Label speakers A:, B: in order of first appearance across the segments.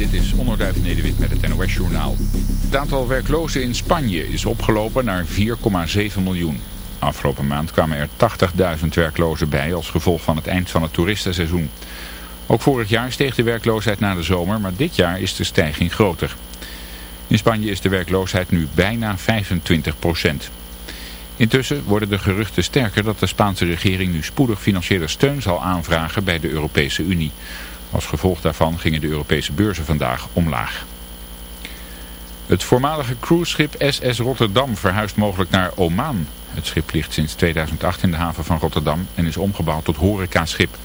A: dit is Onderduif Nederwit met het NOS Journaal. Het aantal werklozen in Spanje is opgelopen naar 4,7 miljoen. Afgelopen maand kwamen er 80.000 werklozen bij als gevolg van het eind van het toeristenseizoen. Ook vorig jaar steeg de werkloosheid na de zomer, maar dit jaar is de stijging groter. In Spanje is de werkloosheid nu bijna 25 procent. Intussen worden de geruchten sterker dat de Spaanse regering nu spoedig financiële steun zal aanvragen bij de Europese Unie. Als gevolg daarvan gingen de Europese beurzen vandaag omlaag. Het voormalige cruiseschip SS Rotterdam verhuist mogelijk naar Oman. Het schip ligt sinds 2008 in de haven van Rotterdam en is omgebouwd tot horecaschip.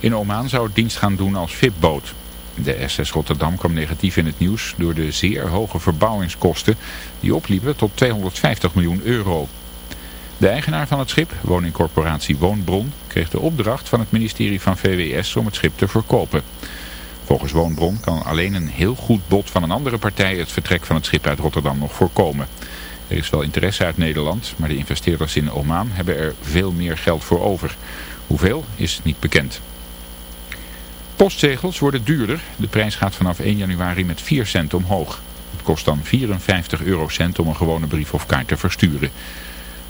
A: In Oman zou het dienst gaan doen als VIP-boot. De SS Rotterdam kwam negatief in het nieuws door de zeer hoge verbouwingskosten die opliepen tot 250 miljoen euro. De eigenaar van het schip, woningcorporatie Woonbron, kreeg de opdracht van het ministerie van VWS om het schip te verkopen. Volgens Woonbron kan alleen een heel goed bod van een andere partij het vertrek van het schip uit Rotterdam nog voorkomen. Er is wel interesse uit Nederland, maar de investeerders in Oman hebben er veel meer geld voor over. Hoeveel is niet bekend. Postzegels worden duurder. De prijs gaat vanaf 1 januari met 4 cent omhoog. Het kost dan 54 eurocent om een gewone brief of kaart te versturen.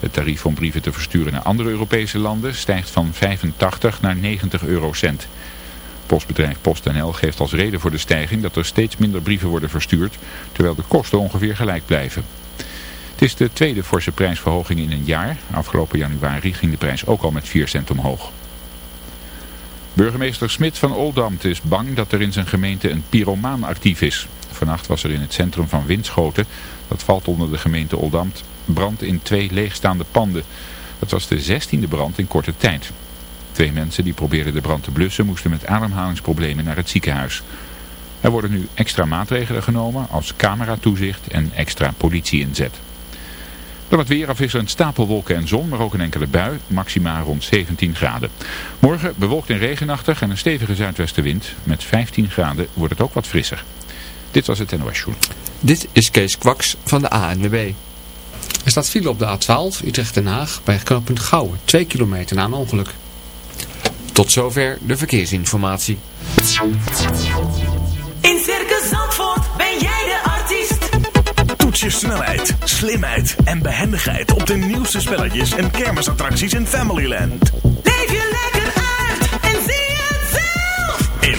A: Het tarief om brieven te versturen naar andere Europese landen stijgt van 85 naar 90 eurocent. Postbedrijf PostNL geeft als reden voor de stijging dat er steeds minder brieven worden verstuurd, terwijl de kosten ongeveer gelijk blijven. Het is de tweede forse prijsverhoging in een jaar. Afgelopen januari ging de prijs ook al met 4 cent omhoog. Burgemeester Smit van Oldamt is bang dat er in zijn gemeente een pyromaan actief is. Vannacht was er in het centrum van Winschoten, dat valt onder de gemeente Oldamt, brand in twee leegstaande panden. Dat was de zestiende brand in korte tijd. Twee mensen die probeerden de brand te blussen moesten met ademhalingsproblemen naar het ziekenhuis. Er worden nu extra maatregelen genomen als cameratoezicht en extra politie inzet. Dan het weer afwisselend stapelwolken en zon, maar ook een enkele bui, maximaal rond 17 graden. Morgen bewolkt en regenachtig en een stevige zuidwestenwind. Met 15 graden wordt het ook wat frisser. Dit was het NOS Show.
B: Dit is Kees Kwaks van de ANWB. Er staat file op de A12 Utrecht-Den Haag bij knooppunt Gouwen, 2 kilometer na een ongeluk. Tot zover de verkeersinformatie.
C: In Circus Zandvoort ben jij de artiest.
D: Toets je snelheid, slimheid en behendigheid op de nieuwste spelletjes en kermisattracties in Familyland.
C: Leef je lekker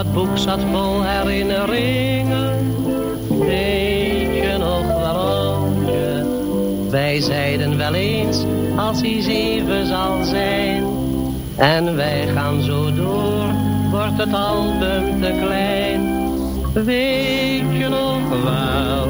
E: Dat boek zat vol herinneringen, weet je nog oudje. Wij zeiden wel eens, als hij zeven zal zijn. En wij gaan zo door, wordt het album te klein. Weet je nog wel,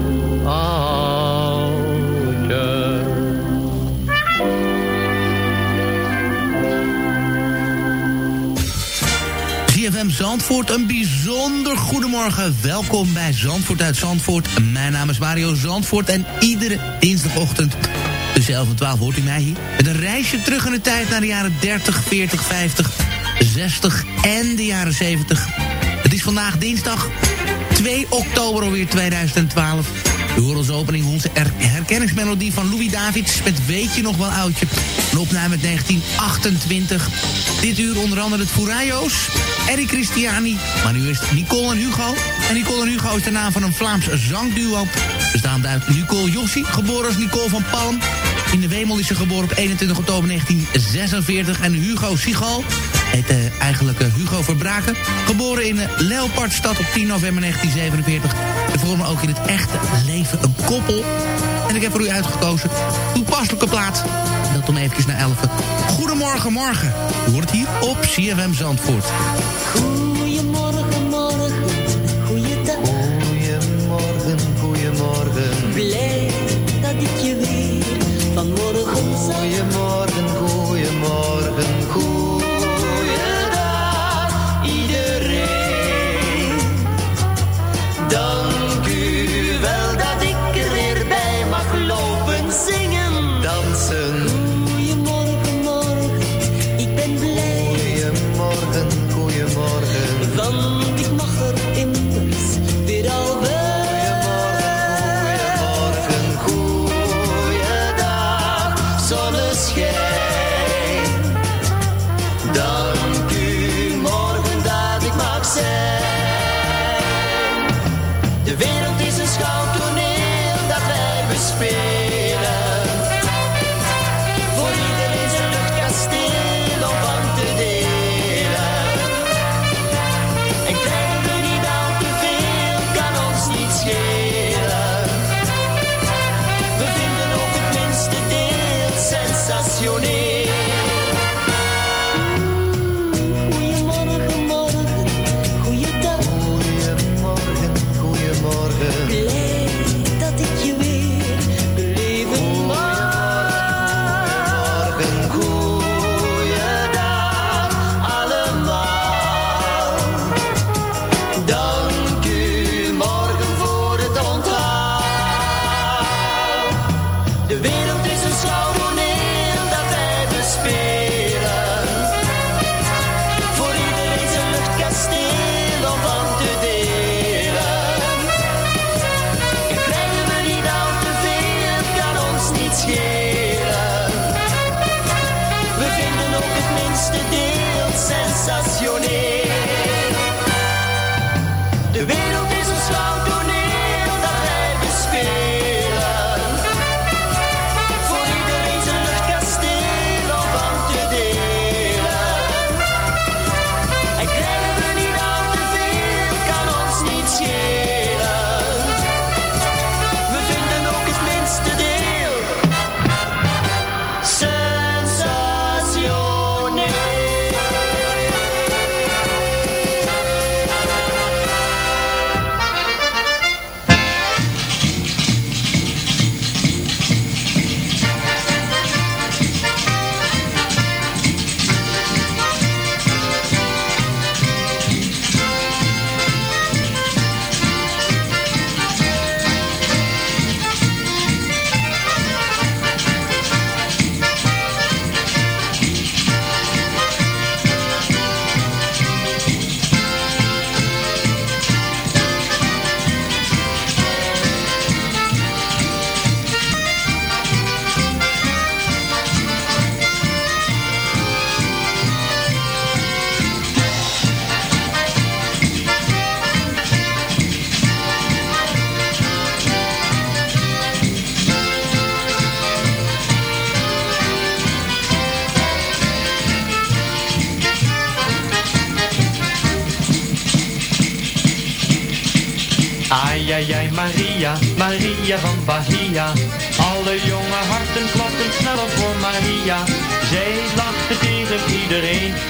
F: ZFM Zandvoort, een bijzonder goedemorgen. Welkom bij Zandvoort uit Zandvoort. Mijn naam is Mario Zandvoort en iedere dinsdagochtend tussen 11 en 12 hoort u mij hier. Met een reisje terug in de tijd naar de jaren 30, 40, 50, 60 en de jaren 70. Het is vandaag dinsdag 2 oktober alweer 2012. U hoort onze her- herkenningsmelodie van Louis Davids met Weet je nog wel oudje. Een opname uit 1928. Dit uur onder andere het Furayos, Eric Christiani, maar nu is Nicole en Hugo. En Nicole en Hugo is de naam van een Vlaams zangduo. Bestaande uit Nicole Jossi, geboren als Nicole van Palm. In de Wemel is ze geboren op 21 oktober 1946. En Hugo Sigal heet eh, eigenlijk eh, Hugo Verbraken. Geboren in uh, Leopardstad op 10 november 1947. En vormen ook in het echte leven een koppel. En ik heb voor u uitgekozen toepasselijke plaat. En dat om eventjes naar 11. Goedemorgen, morgen. U hoort het hier op CFM Zandvoort.
C: Goedemorgen, morgen, goeiedag.
G: Goedemorgen, goedemorgen.
C: Blij dat ik je weer vanmorgen zag.
G: Goedemorgen, goedemorgen,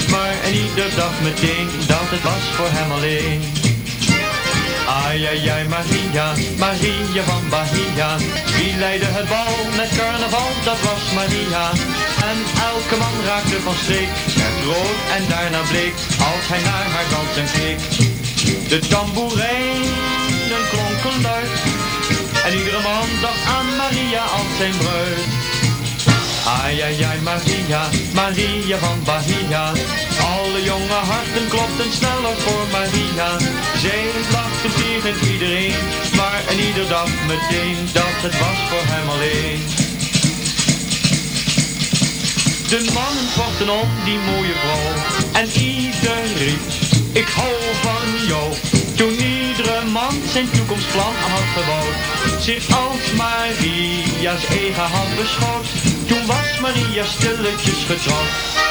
H: maar en ieder dacht meteen dat het was voor hem alleen. Ai, ai, ai, Maria, Maria van Bahia. Wie leidde het bal met carnaval, dat was Maria. En elke man raakte van streek, werd rood en daarna bleek, als hij naar haar dansen keek. De tamboerijnen klonken luid, en iedere man dacht aan Maria als zijn bruid. Ai, ai, ai, Maria, Maria van Bahia. Alle jonge harten klopten sneller voor Maria. Zij lachte tegen iedereen, maar en ieder dacht meteen dat het was voor hem alleen. De mannen vochten om die mooie vrouw en ieder riep, ik hou van jou. Toen man zijn toekomstplan had gebouwd, zich als Maria's eigen hand beschouwd. Toen was Maria stilletjes getrouwd.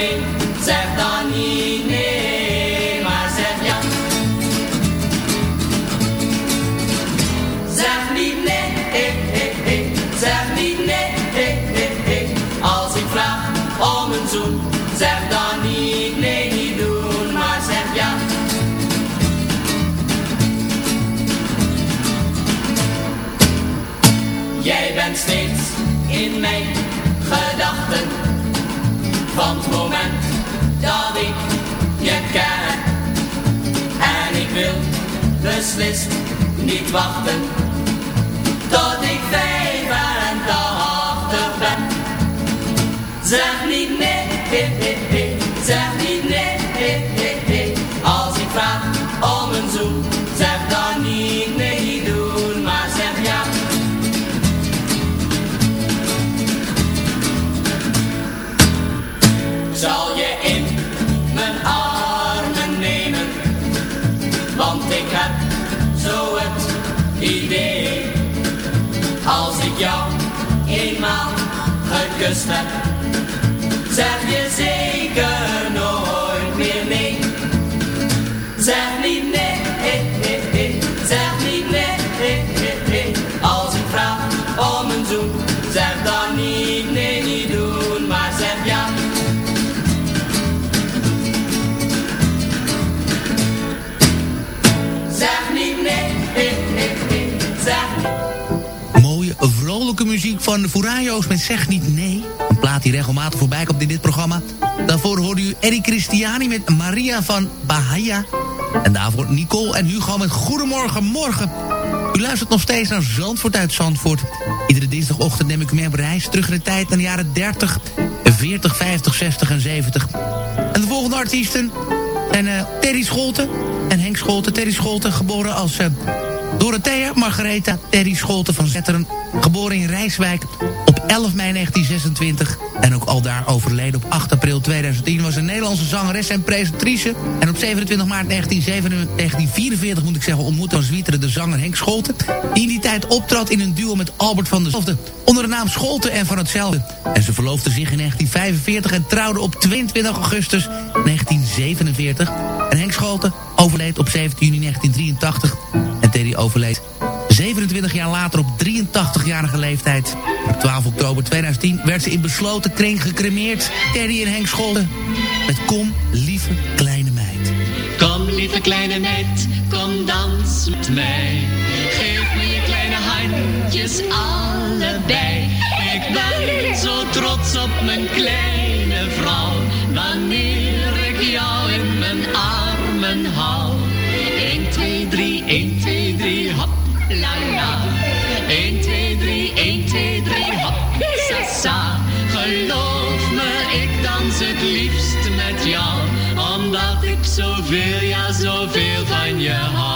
I: Mee? Zeg dan niet beslist niet wachten Tot ik 85 ben. Zeg niet nee, he, he, heb, zeg je zeker nooit meer nee. Zeg niet nee, eh, eh, eh. zeg
F: muziek van Furayos met Zeg Niet Nee. Een plaat die regelmatig voorbij komt in dit programma. Daarvoor hoorde u Eddie Christiani met Maria van Bahia. En daarvoor Nicole en Hugo met Goedemorgen Morgen. U luistert nog steeds naar Zandvoort uit Zandvoort. Iedere dinsdagochtend neem ik u mee op reis terug in de tijd naar de jaren 30, 40, 50, 60 en 70. En de volgende artiesten zijn eh, Terry Scholten en Henk Scholten. Terry Scholten, geboren als eh, Dorothea Margaretha Terry Scholten van Zetteren. Geboren in Rijswijk op 11 mei 1926. En ook al daar overleden op 8 april 2010 was een Nederlandse zangeres en presentatrice. En op 27 maart 1947, 1944 moet ik zeggen ontmoette als Zwietere de zanger Henk Scholten. Die in die tijd optrad in een duo met Albert van der Zofte. Onder de naam Scholten en van hetzelfde. En ze verloofden zich in 1945 en trouwden op 22 augustus 1947. En Henk Scholten overleed op 17 juni 1983. Teddy overleed 27 jaar later op 83-jarige leeftijd. Op 12 oktober 2010 werd ze in besloten kring gecremeerd. Teddy en Henk Scholten met Kom, lieve kleine meid.
J: Kom lieve kleine meid, kom dans met mij. Geef me je kleine handjes allebei. Ik ben zo trots op mijn kleine vrouw. Wanneer ik jou in mijn armen hou. 1, 2, 3, 1, 2, 3, hop, la la. 1, 2, 3, 1, 2, 3, hop, sa. Geloof me, ik dans het liefst met jou. Omdat ik zoveel, ja zoveel van je hou.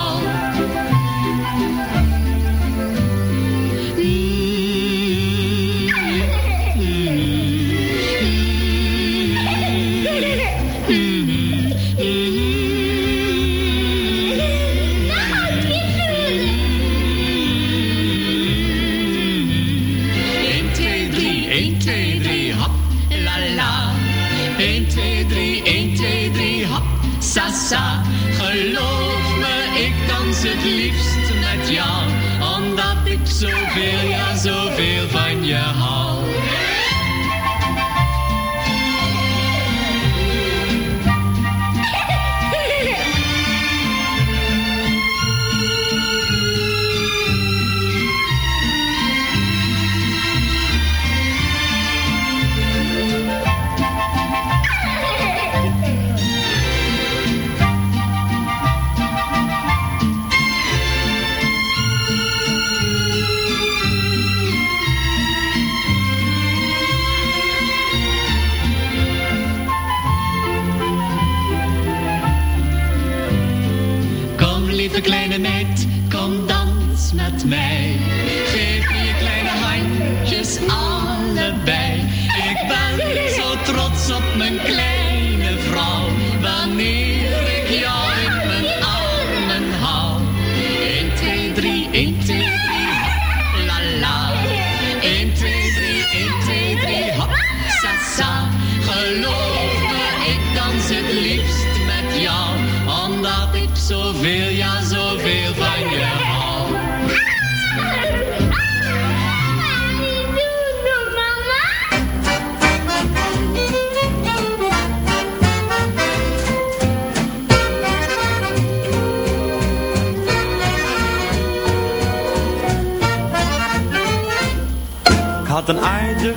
H: Had een aardige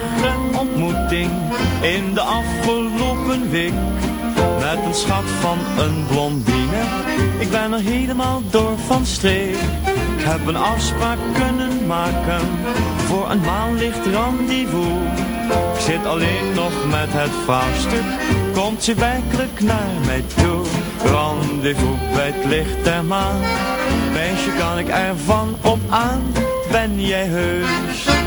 H: ontmoeting in de afgelopen week Met een schat van een blondine. Ik ben er helemaal door van streek. Ik heb een afspraak kunnen maken Voor een maanlicht rendezvous. Ik zit alleen nog met het vraagstuk. Komt ze werkelijk naar mij toe? Rendezvous bij het licht der maan. Meisje kan ik ervan op aan? Ben jij heus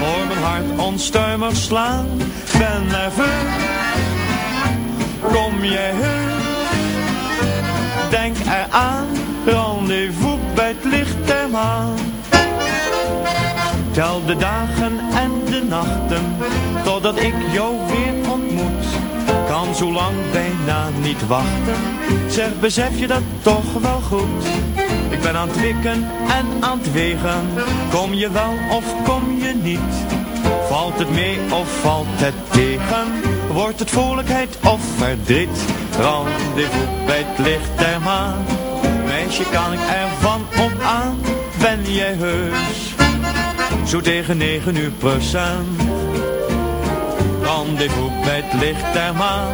H: Hoor mijn hart onstuimig slaan. Ben nerveus. Kom jij heus? Denk eraan. Rendezvous bij het licht der maan. Tel de dagen en de nachten. Totdat ik jou weer ontmoet. Kan zo lang bijna niet wachten. Zeg, besef je dat toch wel goed? Ik ben aan het wikken en aan het wegen. Kom je wel of kom je niet? Valt het mee of valt het tegen? Wordt het vrolijkheid of verdriet? Rendezvous bij het licht der maan. Meisje, kan ik ervan op aan? Ben jij heus? Zo tegen negen uur procent. Rendezvous bij het licht der maan.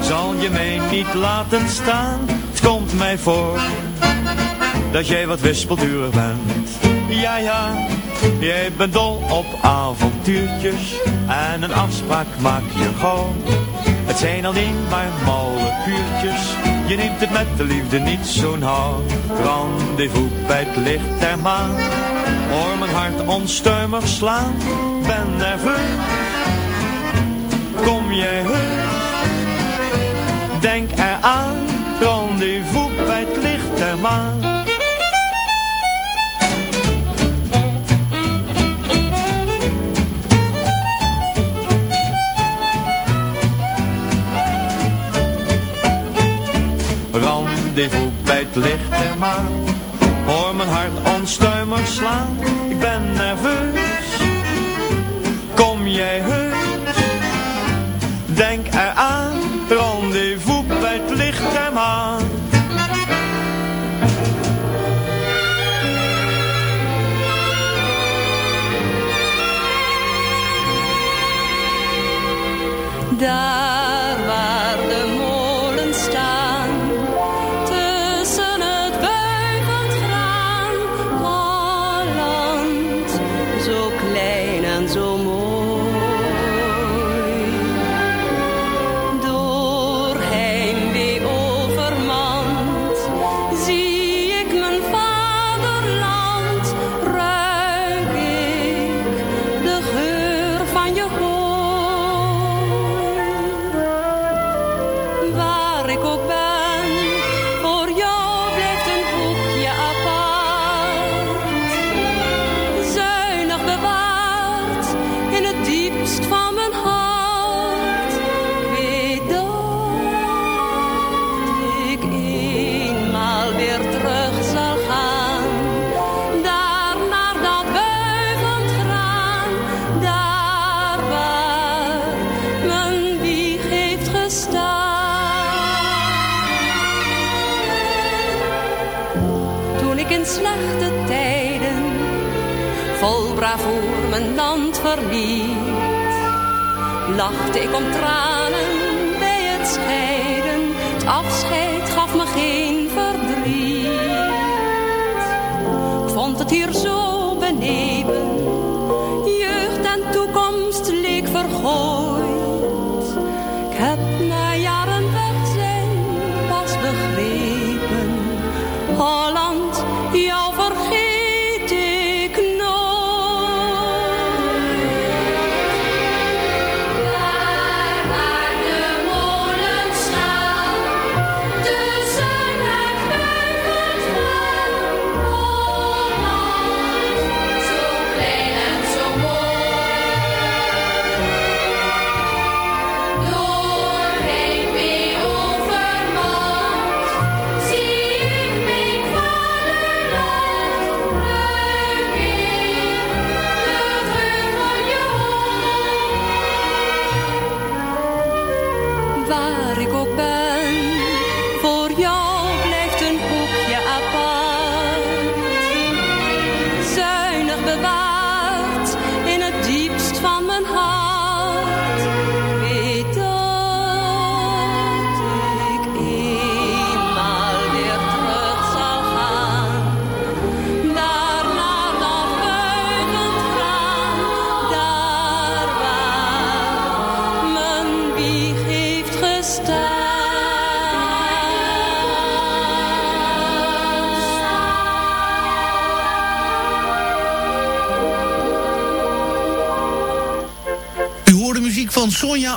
H: Zal je mij niet laten staan? Het komt mij voor dat jij wat wispelturig bent. Ja, ja, jij bent dol op avontuurtjes en een afspraak maak je gauw. Het zijn alleen maar malle puurtjes, je neemt het met de liefde niet zo nauw. Rendezvous bij het licht der maan, hoor mijn hart onstuimig slaan, ben nerveus. Kom jij heus, denk eraan, rendezvous bij het licht der maan. Rendezvous bij het licht der maan. Hoor mijn hart onstuimig slaan, ik ben nerveus. Kom jij heus, denk eraan, rendezvous bij het licht der maan.
K: Verliet, lachte ik om tranen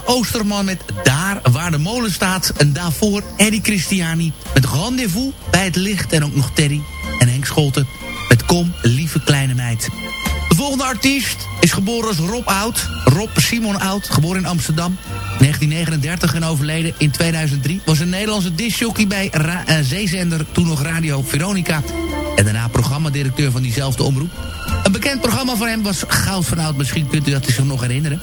F: Oosterman met Daar waar de molen staat. En daarvoor Eddie Christiani met Rendezvous bij het licht. En ook nog Terry en Henk Scholten met Kom, lieve kleine meid. De volgende artiest is geboren als Rob Oud. Rob Simon Oud, geboren in Amsterdam. 1939 en overleden in 2003. Was een Nederlandse discjockey bij Ra eh, zeezender, toen nog Radio Veronica. En daarna programmadirecteur van diezelfde omroep. Een bekend programma van hem was Goud van Oud. Misschien kunt u dat zich nog herinneren.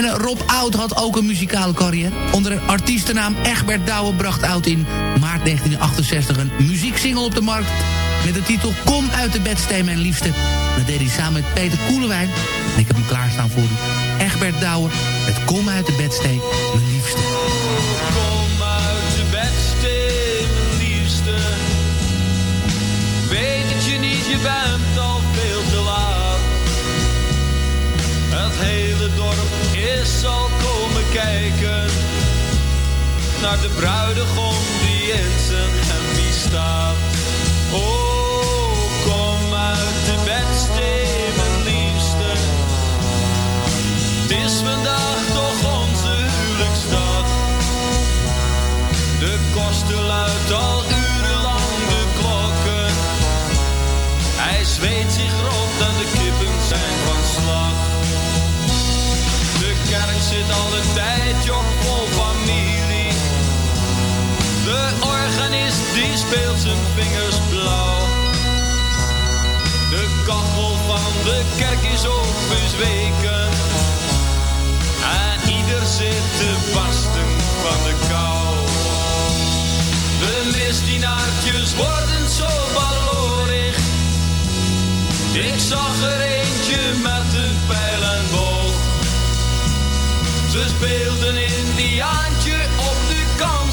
F: En Rob Oud had ook een muzikale carrière. Onder een artiestennaam Egbert Douwe bracht Oud in maart 1968 een muzieksingle op de markt. Met de titel Kom uit de bedstee mijn liefste. Dat deed hij samen met Peter Koelewijn. En ik heb hem klaarstaan voor u. Egbert Douwe met Kom uit de bedstee mijn liefste.
L: Kom uit de bedstee, mijn liefste. Weet het je niet, je bent is al komen kijken. naar de bruidegom die in zijn hempie staat. Oh, kom uit de bedstee, mijn liefste. Het is vandaag toch onze huwelijksdag. De koster luidt al urenlang de klokken. Hij zweet zich rot en de kippen zijn van slag. Vingers blauw. De kachel van de kerk is ook bezweken. En ieder zit te barsten van de kou. De misdienaartjes worden zo ballorig. Ik zag er eentje met een pijl en boog. Ze speelden Indiaantje op de kansel.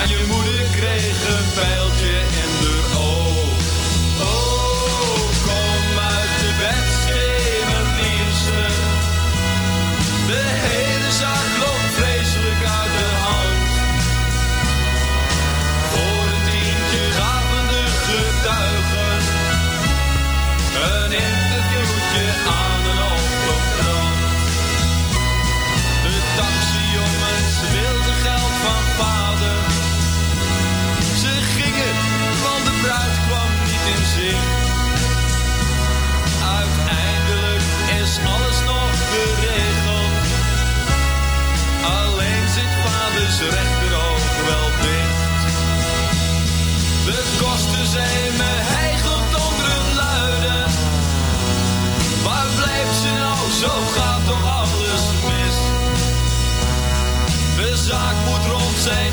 L: En je moeder kreeg een pijltje in de Zo gaat toch alles mis. De zaak moet rond zijn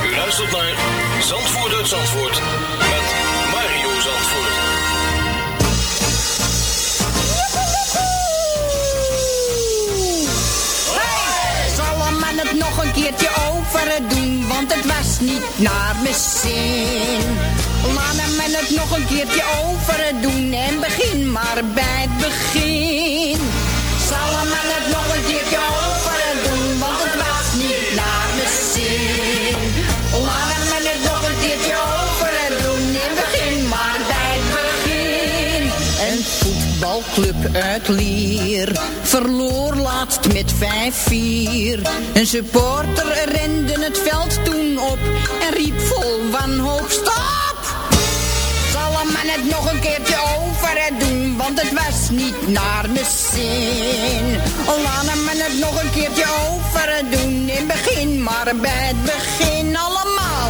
M: Luistert naar Zandvoort uit Zandvoort met Mario Zandvoort.
N: Zal hem het nog een keertje over doen, want het was niet naar mijn zin. Laat hem het nog een keertje over doen en begin maar bij het begin. Zal hem het nog een keertje over doen, want het was niet naar voetbalclub uit Lier verloor laatst met 5-4. Een supporter rende het veld toen op en riep vol wanhoop stop! Zal hem het nog een keertje over doen, want het was niet naar mijn zin. Laat hem het nog een keertje over doen, in begin maar bij het begin allemaal.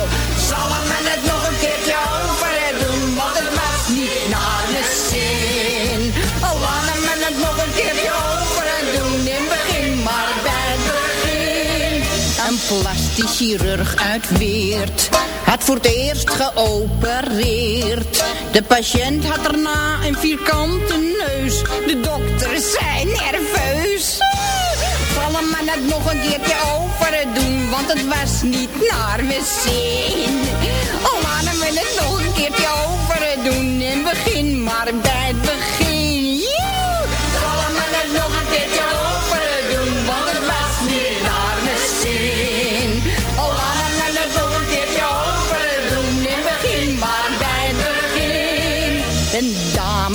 N: Zal hem het nog een keertje over doen, want het was niet naar mijn zin. Plastisch chirurg uit Weert had voor het eerst geopereerd. De patiënt had daarna een vierkante neus. De dokters zijn nerveus. Zal hem man het nog een keertje over doen, want het was niet naar mijn zin. Oh, laat hem het nog een keertje over doen en begin maar bij het begin.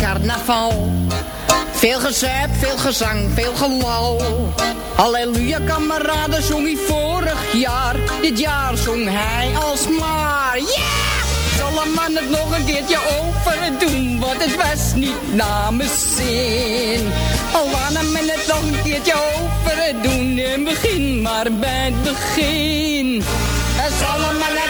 N: Carnaval? Veel gezuip, veel gezang, veel gelal. Halleluja kameraden zong hij vorig jaar. Dit jaar zong hij alsmaar. Yeah! Zal een man het nog een keertje over doen, want het was niet mijn zin. Al laat hem het nog een keertje over doen en begin maar bij het begin. Zal het nog een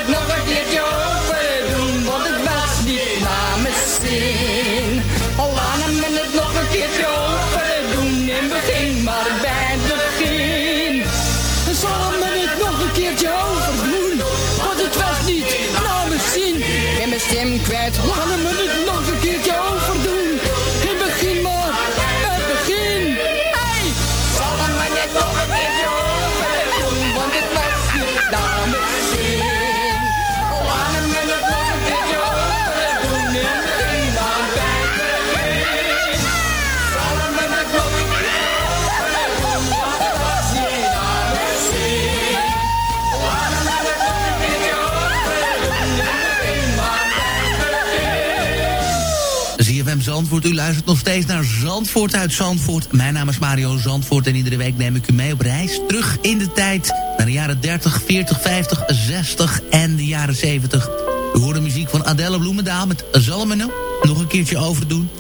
F: Zandvoort, u luistert nog steeds naar Zandvoort uit Zandvoort. Mijn naam is Mario Zandvoort en iedere week neem ik u mee op reis terug in de tijd... naar de jaren 30, 40, 50, 60 en de jaren 70. U hoort de muziek van Adelle Bloemendaal met Zalmenen. Nog een keertje overdoen.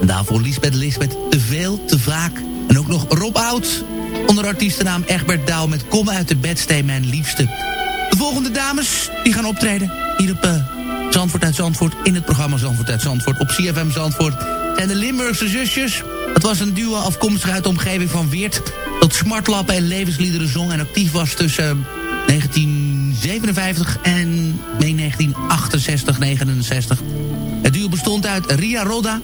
F: En daarvoor Lisbeth Lisbeth te veel, te vaak. En ook nog Rob Oud onder artiestennaam Egbert Douw met Kom uit de bedstee mijn liefste. De volgende dames die gaan optreden hier op uh, Zandvoort uit Zandvoort... in het programma Zandvoort uit Zandvoort op CFM Zandvoort... zijn de Limburgse zusjes. Het was een duo afkomstig uit de omgeving van Weert... dat smartlappen en levensliederen zong en actief was tussen 1957 en nee, 1968, 69. Het duo bestond uit Ria Roda,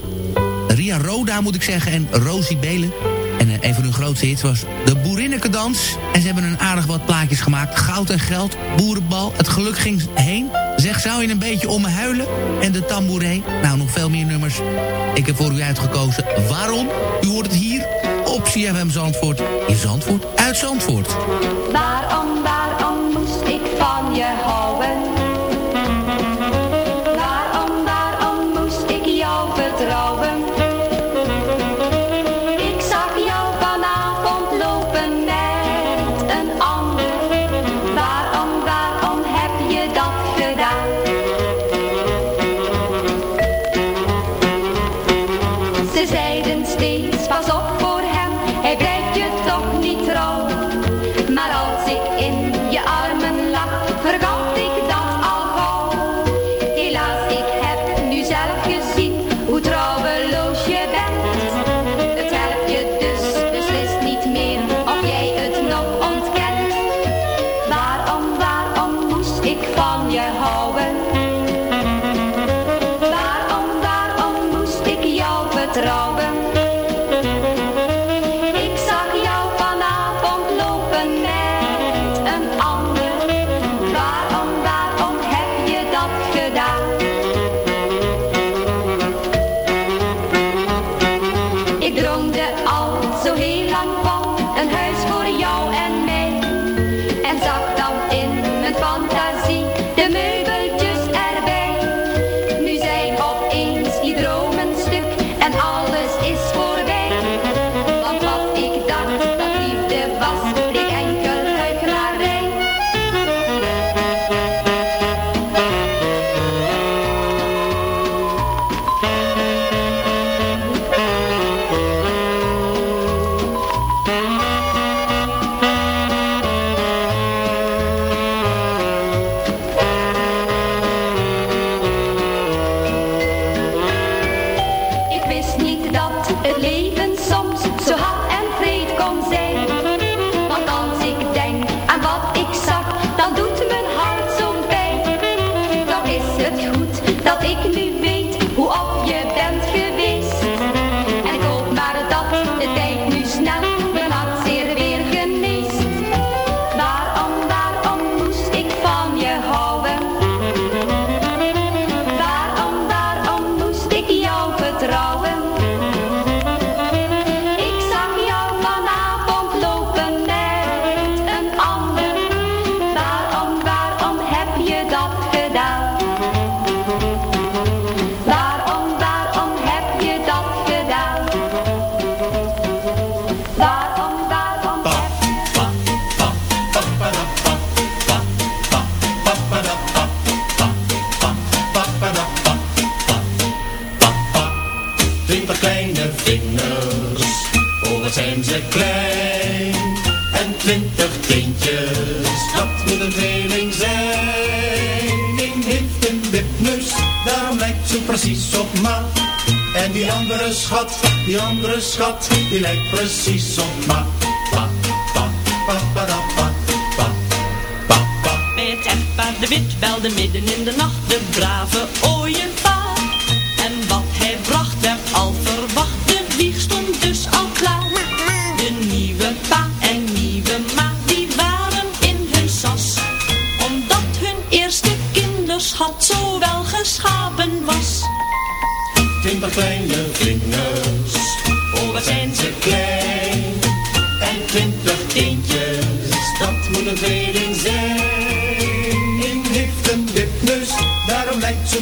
F: Ria Roda moet ik zeggen, en Rosie Belen. En een van hun grootste hits was de Boerinnekendans. En ze hebben een aardig wat plaatjes gemaakt. Goud en geld, boerenbal, het geluk ging heen. Zeg, zou je een beetje om me huilen? En de tamboeré. Nou, nog veel meer nummers. Ik heb voor u uitgekozen. Waarom? U hoort het hier op CFM Zandvoort. In Zandvoort, uit Zandvoort.
O: Waarom, waarom moest ik van je houden?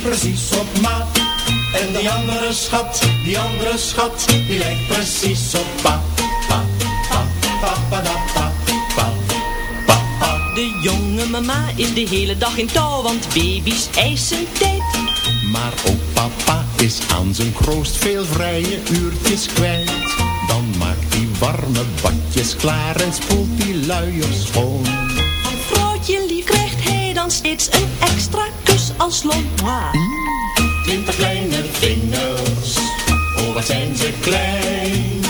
P: Precies op ma. En die andere schat, die andere schat, die lijkt precies op pa. Pa, pa, pa, pa, da, pa, pa, pa, pa.
Q: De jonge mama is de hele dag in touw, want baby's eisen tijd.
P: Maar ook papa is aan zijn kroost veel vrije uurtjes kwijt. Dan maakt hij warme badjes klaar en spoelt die luiers schoon.
Q: Van vrouwtje lief krijgt hij dan steeds een extra als.
P: Twintig kleine vingers, oh wat zijn ze klein.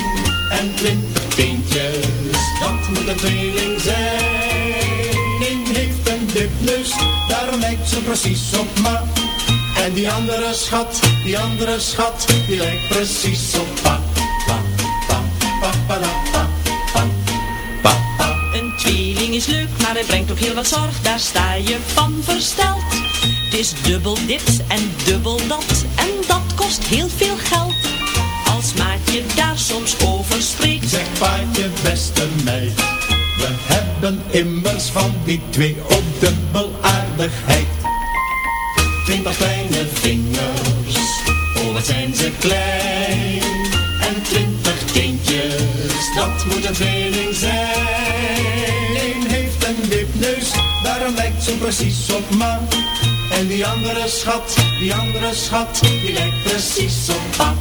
P: En twintig teentjes, dat moet een tweeling zijn. Eén heeft een wipneus, daarom lijkt ze precies op ma. En die andere schat, die andere schat, die lijkt precies op pa. Pa, pa, pa, pa, pa, pa, pa, pa.
Q: Een tweeling is leuk, maar het brengt ook heel wat zorg. Daar sta je van versteld. Het is dubbel dit en dubbel dat. En dat kost heel veel geld. Als maatje daar soms over spreekt.
P: Zeg paatje, beste meid, we hebben immers van die twee ook dubbel aardigheid. Twintig kleine vingers, oh wat zijn ze klein. En twintig kindjes, dat moet een tweeling zijn. Eén heeft een wipneus, daarom lijkt ze precies op ma. En die andere schat, die andere schat, die lijkt precies op pa.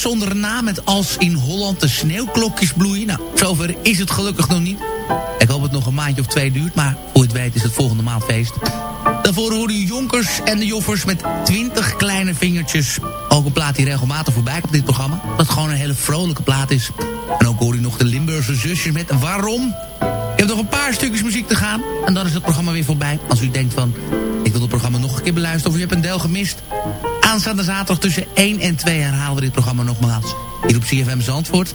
F: Zonder naam met Als in Holland de sneeuwklokjes bloeien. Nou, zover is het gelukkig nog niet. Ik hoop het nog een maandje of twee duurt, maar je het weet is het volgende maand feest. Daarvoor hoorde u Jonkers en de Joffers met 20 kleine vingertjes. Ook een plaat die regelmatig voorbij komt in dit programma. Dat gewoon een hele vrolijke plaat is. En ook hoor u nog de Limburgse zusjes met Waarom. Ik heb nog een paar stukjes muziek te gaan. En dan is het programma weer voorbij. Als u denkt van, een keer beluisteren... of u hebt een deel gemist. Aanstaande zaterdag tussen 1 en 2 herhalen we dit programma nogmaals. Hier op CFM Zandvoort.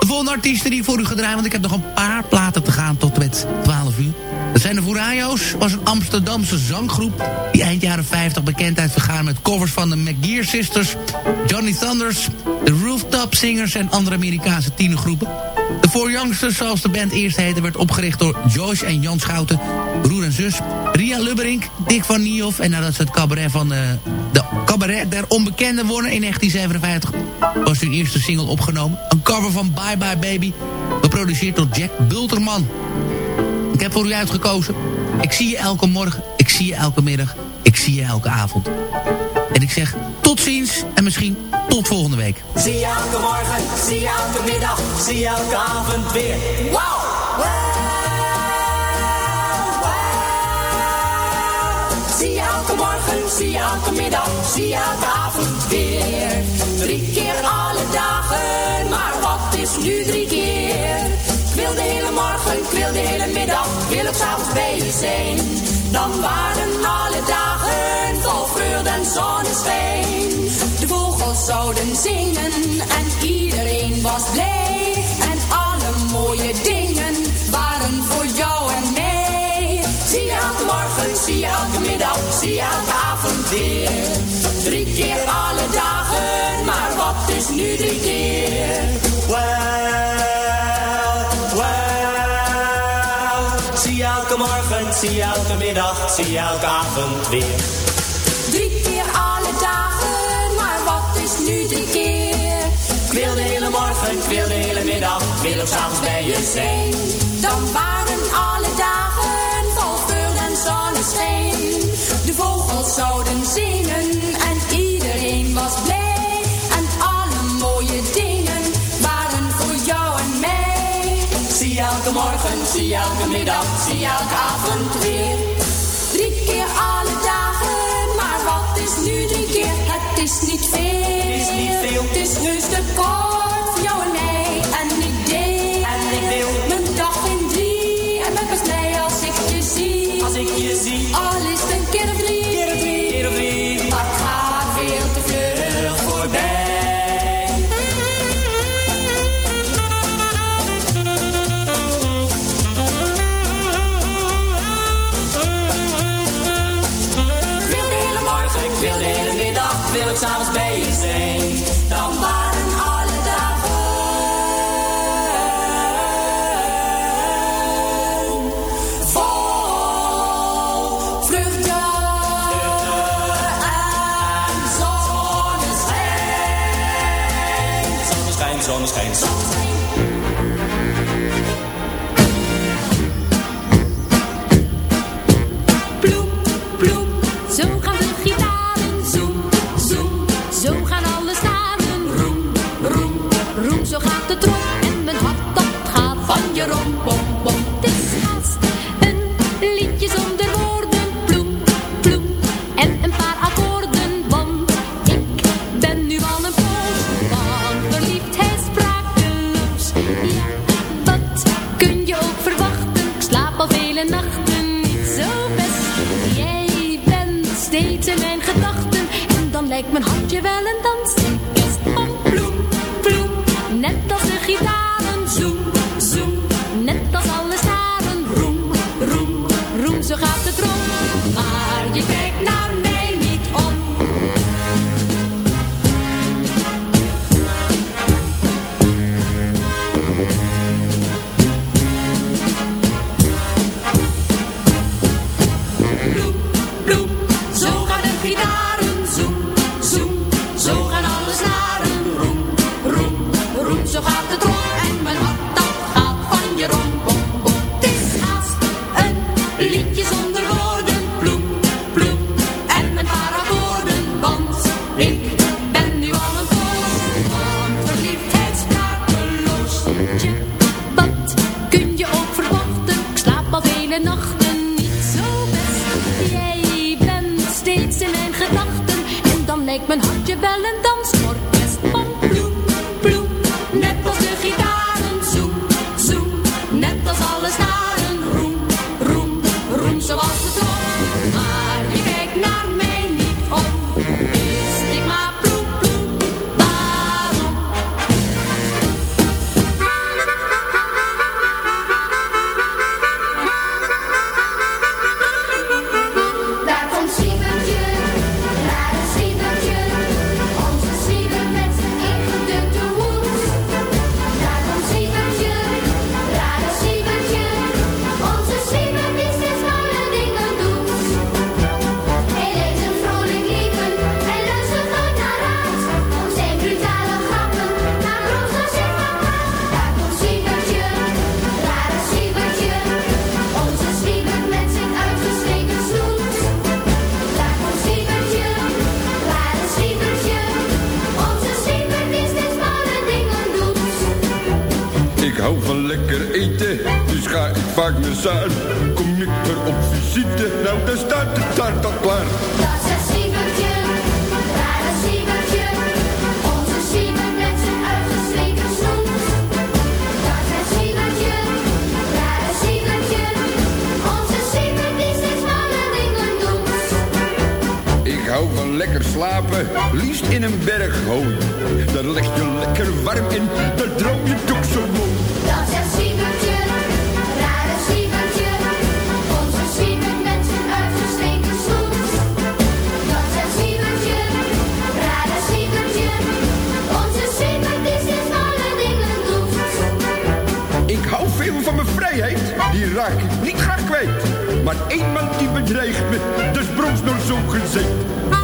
F: De volgende artiesten die voor u gedraaid... want ik heb nog een paar platen te gaan tot met 12 uur. Dat zijn de Furayo's, was een Amsterdamse zanggroep... die eind jaren 50 bekendheid vergaan met covers van de McGear Sisters... Johnny Thunders, de Rooftop Singers en andere Amerikaanse tienergroepen. De Four Youngsters, zoals de band eerst heette... werd opgericht door Joyce en Jan Schouten, broer en zus... Ria Lubberink, Dick van Niehoff... en nadat ze het cabaret van de, de cabaret der onbekenden wonnen in 1957... was hun eerste single opgenomen. Een cover van Bye Bye Baby, geproduceerd door Jack Bulterman. Ik heb voor u uitgekozen. Ik zie je elke morgen, ik zie je elke middag, ik zie je elke avond. En ik zeg tot ziens en misschien tot volgende week.
G: Zie je elke morgen, zie je elke middag, zie je elke avond weer. Wow! Zie je elke morgen, zie je elke middag, zie je elke avond weer. Drie keer alle dagen, maar wat is nu drie keer? Ik wil de hele morgen, ik wil de hele middag, ik wil ook s'avonds bij je zijn. Dan waren alle dagen vreugde en zonneschijn. De vogels zouden zingen en iedereen was blij. En alle mooie dingen waren voor jou en mij. Zie je elke morgen, zie je elke middag, zie je elke avond weer. Drie keer alle dagen, maar wat is nu drie keer? Well.
P: Zie elke morgen, zie elke middag, zie elke avond weer. Wil de hele middag, wil ook s'avonds bij je zijn.
G: Dan waren alle dagen vol vreugde en zonneschijn. De vogels zouden zingen en iedereen was blij. En alle mooie dingen waren voor jou en mij.
P: Zie elke morgen, zie elke middag, zie elke avond weer.
G: Drie keer alle dagen, maar wat is nu drie keer? Het is niet veel.
P: Het is niet veel.
G: Het is heus te kort
Q: zo gaat het rond. Maar je kijkt
R: hou van lekker eten, dus ga ik vaak naar Zuid. Kom ik er op visite, nou dan staat de taart al klaar.
G: Dat is het Siebertje, daar is Siebertje. Onze Siebert met zijn uitgestreken snoet. Dat is het Siebertje, daar is Siebertje. Onze Siebert die steeds malle dingen doet.
R: Ik hou van lekker slapen, liefst in een berg hooi. Daar leg je lekker warm in, daar droom je toch zo mooi.
G: Dat is het Siebertje, is Siebertje. Onze Siebert met zijn uitgestreken snoet. Dat is het Siebertje, is Siebertje. Onze Siebert die steeds malle dingen doet.
R: Ik hou veel van mijn vrijheid, die raak ik niet graag kwijt. Maar één man die bedreigt me, dus brons door zo'n gezicht.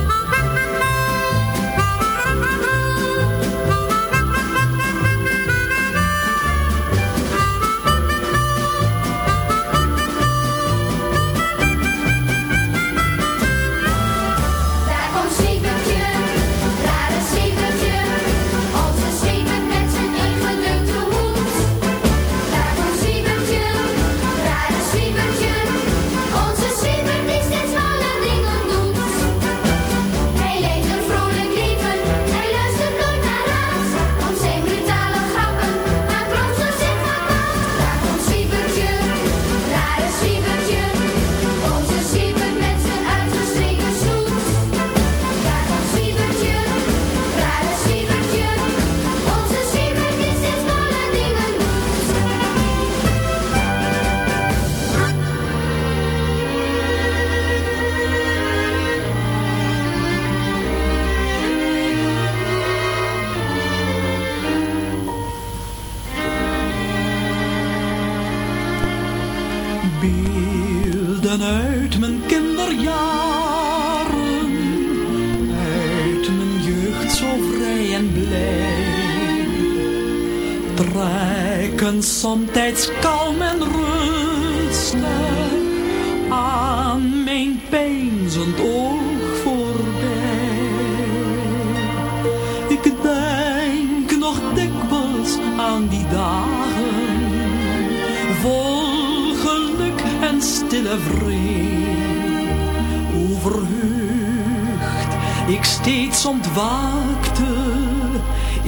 S: Trekken somtijds kalm en rustig aan mijn peinzend oog voorbij. Ik denk nog dikwijls aan die dagen vol geluk en stille vrede. Overheugd, ik steeds ontwaakte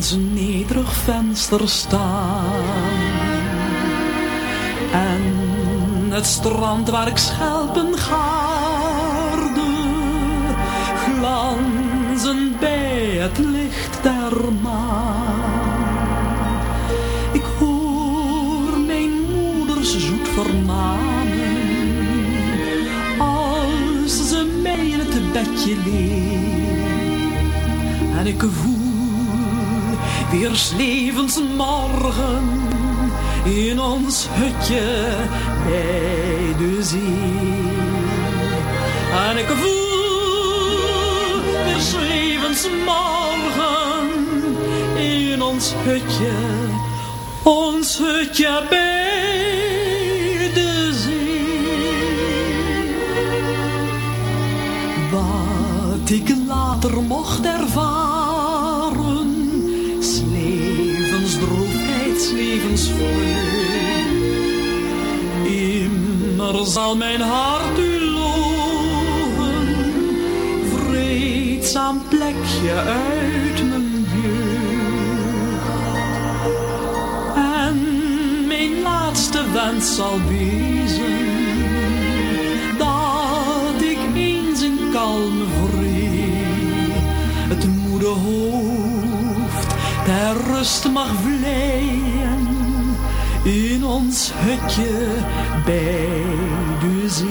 S: ons nederig venster staan. En het strand waar ik schelpen gaarde, glanzen bij het licht der maan. Ik hoor mijn moeders zoet vermanen, als ze mij in het bedje leert. En ik voel weer 's levens morgen in ons hutje bij de zee. En ik voel weer 's levens morgen in ons hutje, ons hutje bij de zee. Wat ik later mocht ervaren, droefheid, s levens vreugd. Immer zal mijn hart u loven, vreedzaam plekje uit mijn jeugd. En mijn laatste wens zal wezen, dat ik eens in kalme vrede het moede hoofd ter rust mag vleien in ons hutje bij de zee.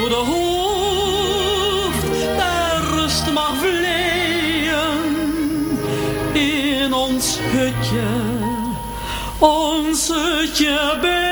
S: Moede hoofd ter rust mag vleien in ons hutje, Onsetje bij